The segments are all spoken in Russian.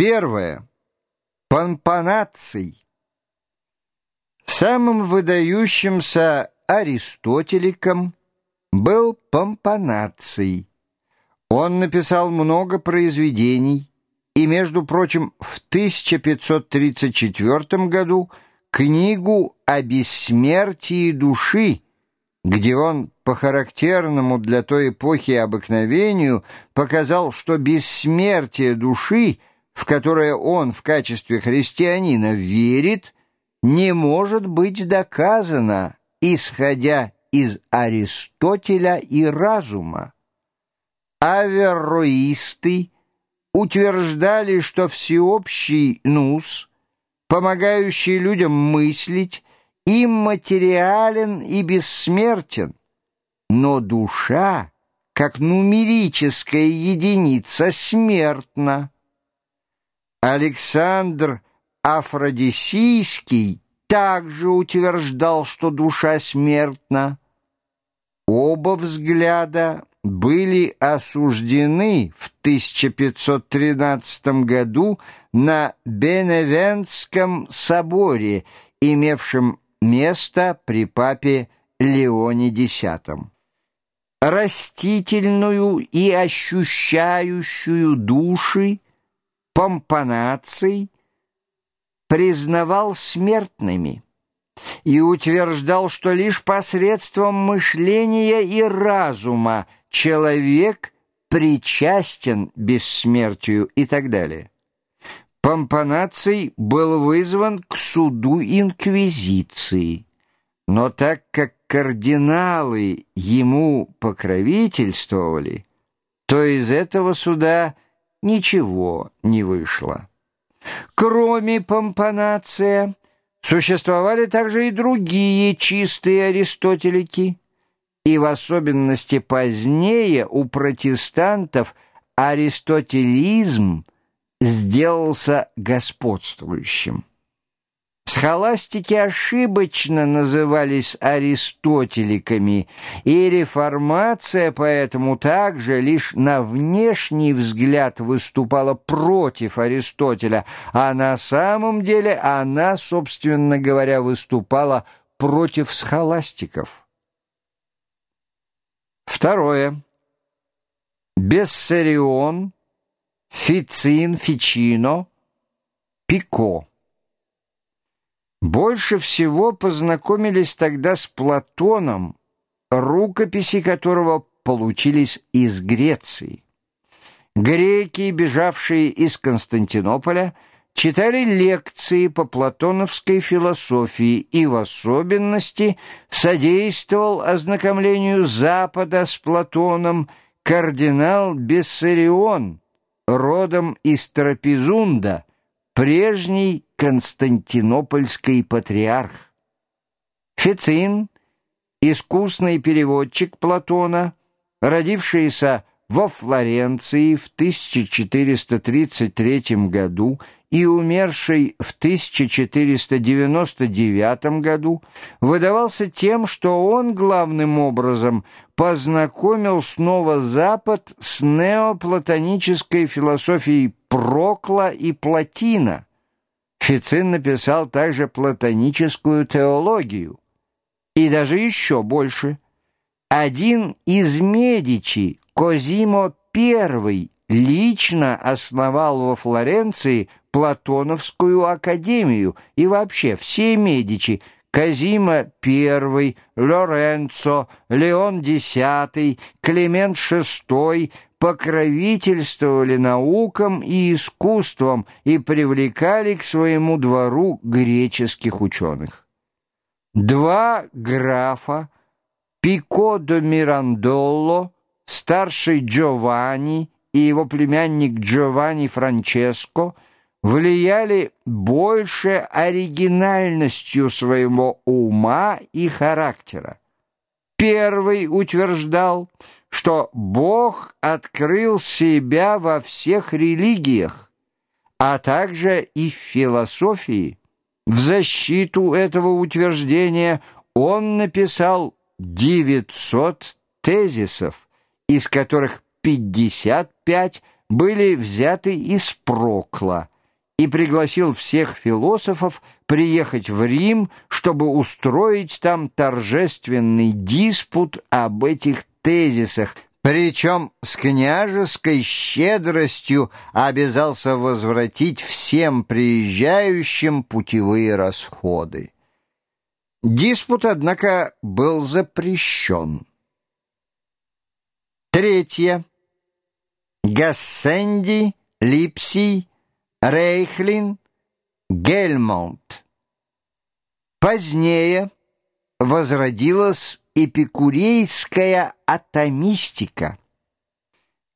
Первое. Помпанаций. Самым выдающимся аристотеликом был Помпанаций. Он написал много произведений, и, между прочим, в 1534 году книгу о бессмертии души, где он по характерному для той эпохи обыкновению показал, что бессмертие души, в которое он в качестве христианина верит, не может быть доказано, исходя из Аристотеля и разума. Авероисты утверждали, что всеобщий нус, помогающий людям мыслить, имматериален и бессмертен, но душа, как нумерическая единица, смертна. Александр Афродисийский также утверждал, что душа смертна. Оба взгляда были осуждены в 1513 году на Беневентском соборе, имевшем место при папе Леоне X. Растительную и ощущающую души помпанаций признавал смертными и утверждал, что лишь посредством мышления и разума человек причастен бессмертию и так далее. Помпанаций был вызван к суду инквизиции, но так как кардиналы ему покровительствовали, то из этого суда ничего не вышло. Кроме помпанация, существовали также и другие чистые аристотелики, и в особенности позднее у протестантов аристотелизм сделался господствующим. Схоластики ошибочно назывались аристотеликами, и реформация поэтому также лишь на внешний взгляд выступала против Аристотеля, а на самом деле она, собственно говоря, выступала против схоластиков. Второе. Бессарион, Фицин, Фичино, Пико. Больше всего познакомились тогда с Платоном, рукописи которого получились из Греции. Греки, бежавшие из Константинополя, читали лекции по платоновской философии и в особенности содействовал ознакомлению Запада с Платоном кардинал Бессарион, родом из Трапезунда, прежний константинопольский патриарх. Фецин, искусный переводчик Платона, родившийся во Флоренции в 1433 году и умерший в 1499 году, выдавался тем, что он главным образом познакомил снова Запад с неоплатонической философией Прокла и Платина, Фицин написал также платоническую теологию. И даже еще больше. Один из Медичи, Козимо I, лично основал во Флоренции Платоновскую академию и вообще все Медичи – Казима I, Лоренцо, Леон X, Климент VI покровительствовали наукам и искусствам и привлекали к своему двору греческих ученых. Два графа, Пико де Мирандолло, старший Джованни и его племянник Джованни Франческо влияли больше оригинальностью своего ума и характера. Первый утверждал, что Бог открыл себя во всех религиях, а также и в философии. В защиту этого утверждения он написал 900 тезисов, из которых 55 были взяты из Прокла – и пригласил всех философов приехать в Рим, чтобы устроить там торжественный диспут об этих тезисах, причем с княжеской щедростью обязался возвратить всем приезжающим путевые расходы. Диспут, однако, был запрещен. Третье. Гассенди, Липсий, Рейхлин, Гельмонт. Позднее возродилась эпикурейская атомистика.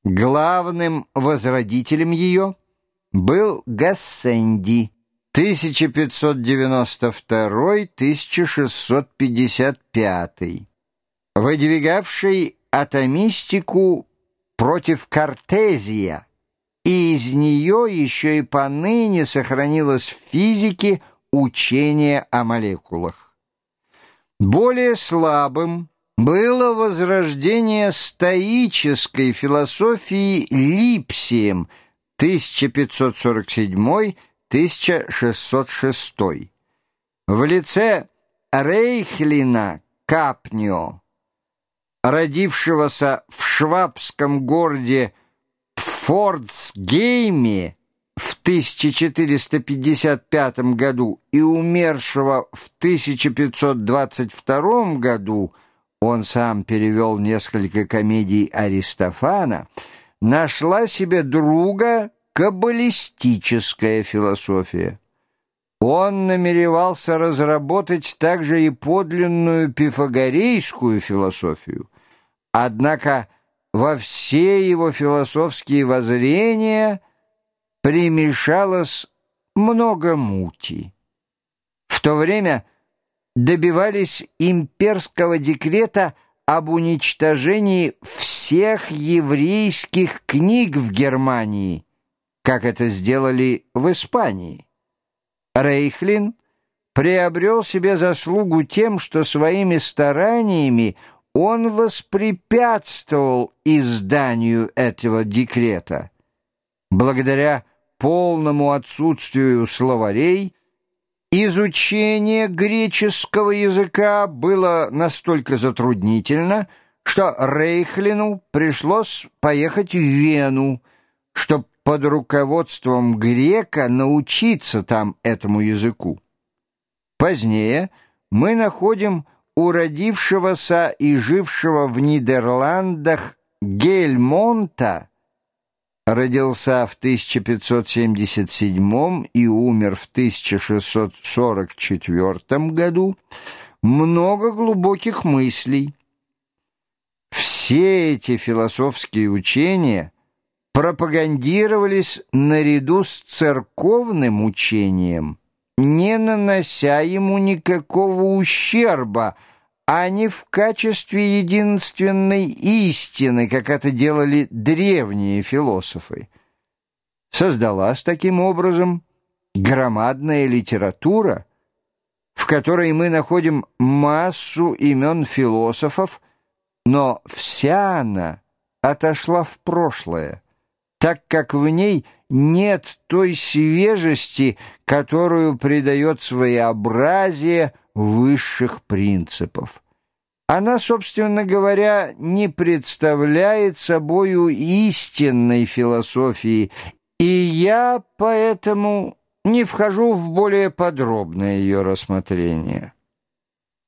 Главным возродителем ее был Гассенди 1592-1655, выдвигавший атомистику против Картезия, и из нее еще и поныне сохранилось в физике учение о молекулах. Более слабым было возрождение стоической философии Липсием 1547-1606 в лице Рейхлина Капнио, родившегося в швабском городе Фордсгейме в 1455 году и умершего в 1522 году, он сам перевел несколько комедий Аристофана, нашла себе друга каббалистическая философия. Он намеревался разработать также и подлинную пифагорейскую философию. Однако во все его философские воззрения примешалось много мути. В то время добивались имперского декрета об уничтожении всех еврейских книг в Германии, как это сделали в Испании. Рейхлин приобрел себе заслугу тем, что своими стараниями он воспрепятствовал изданию этого декрета. Благодаря полному отсутствию словарей, изучение греческого языка было настолько затруднительно, что Рейхлину пришлось поехать в Вену, чтобы под руководством грека научиться там этому языку. Позднее мы находим у родившегося и жившего в Нидерландах Гельмонта родился в 1577 и умер в 1644 году, много глубоких мыслей. Все эти философские учения пропагандировались наряду с церковным учением – не нанося ему никакого ущерба, а не в качестве единственной истины, как это делали древние философы. Создалась таким образом громадная литература, в которой мы находим массу имен философов, но вся она отошла в прошлое так как в ней нет той свежести, которую придает своеобразие высших принципов. Она, собственно говоря, не представляет собою истинной философии, и я поэтому не вхожу в более подробное ее рассмотрение.